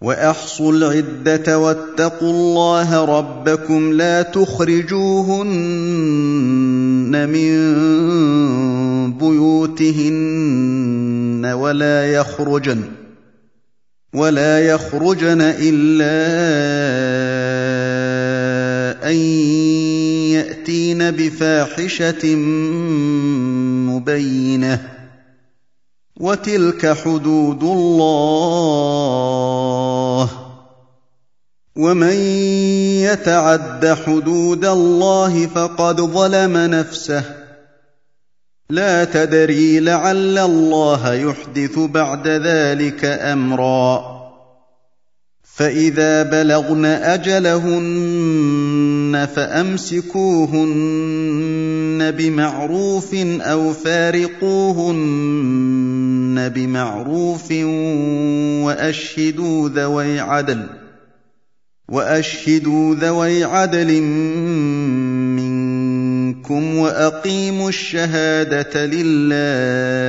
واحصوا العده واتقوا الله ربكم لا تخرجوهن من بيوتهن ولا يخرجن ولا يخرجن الا ان ياتين بفاحشه مبينه وتلك حدود الله. ومن يتعد حدود الله فقد ظلم نفسه. لا تدري لعل الله يحدث بعد ذلك أمرا. فاذا بلغن اجلهن فامسكوهن بمعروف أو فارقوهن بمعروف واشهدوا ذوي عدل واشهدوا ذوي عدل منكم واقيموا الشهاده لله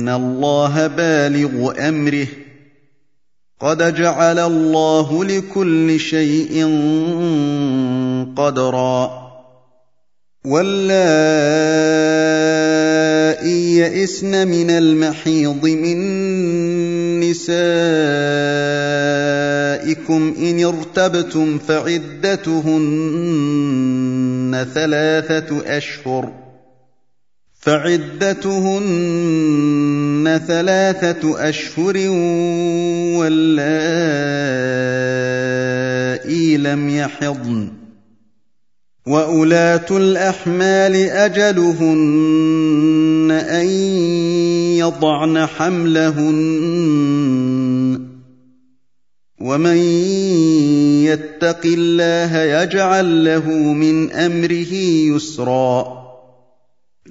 ان الله بالغ امره قد جعل الله لكل شيء قدرا واللائي يئسن من المحيض من نسائكم ان ارتبتم فعدتهن ثلاثة اشهر فعدتهن ثلاثة أشهر واللائي لم يحضن واولات الأحمال أجلهن أن يضعن حملهن ومن يتق الله يجعل له من أمره يسرا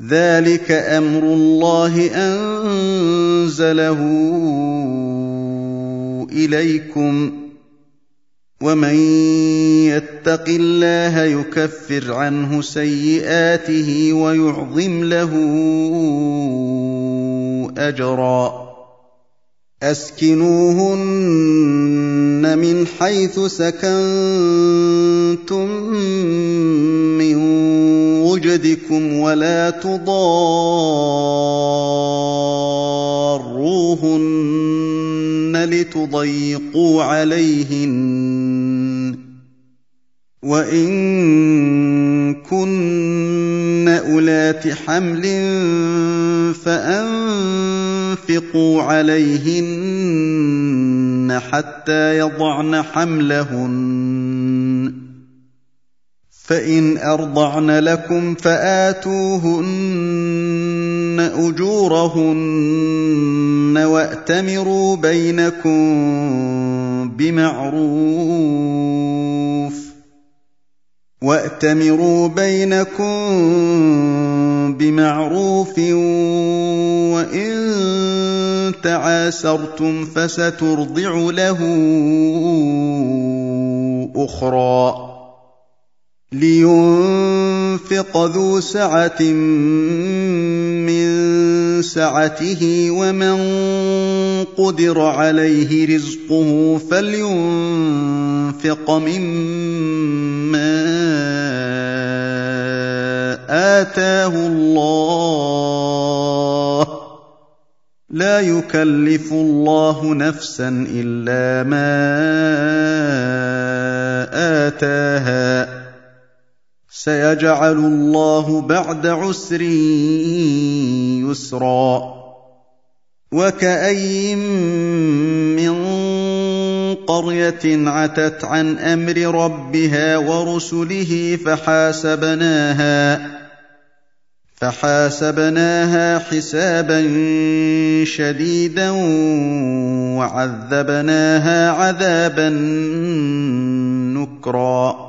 ذلك أمر الله انزله اليكم ومن يتق الله يكفر عنه سيئاته ويعظم له اجرا اسكنوهن من حيث سكنتم من وجدكم ولا تضاروهن لتضيقوا عليهن وإن كن أولات حمل فأنفقوا عليهن حتى يضعن حملهن فإن أرضعن لكم فآتوهن أجورهن وأتمروا بينكم بمعروف وأتمروا بينكم بمعروف وإن تعاسرتم فسترضع له أخرى لينفق ذو سعة من سعته ومن قدر عليه رزقه فلينفق مما آتاه الله. لا يكلف الله نفسا إلا ما آتاها. سيجعل الله بعد عسر يسرا وكأين من قرية عتت عن أمر ربها ورسله فحاسبناها فحاسبناها حسابا شديدا وعذبناها عذابا نكرا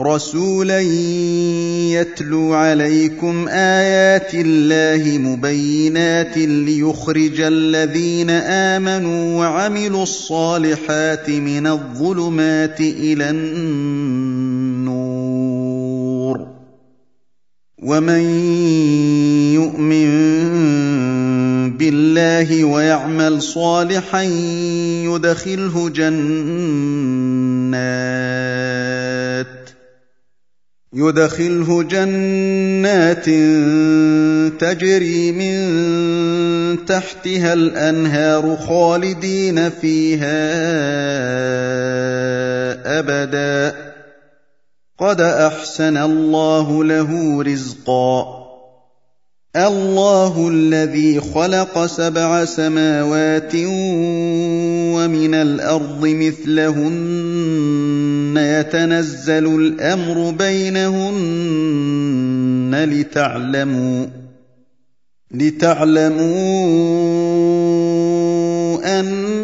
رسولا يتلو عليكم آيات الله مبينات ليخرج الذين آمنوا وعملوا الصالحات من الظلمات إلى النور. ومن يؤمن بالله ويعمل صالحا يدخله جنات يدخله جنات تجري من تحتها الأنهار خالدين فيها أبدا. قد أحسن الله له رزقا. الله الذي خلق سبع سماوات ومن الأرض مثلهن. يتنزل الأمر بينهن لتعلموا لتعلموا أن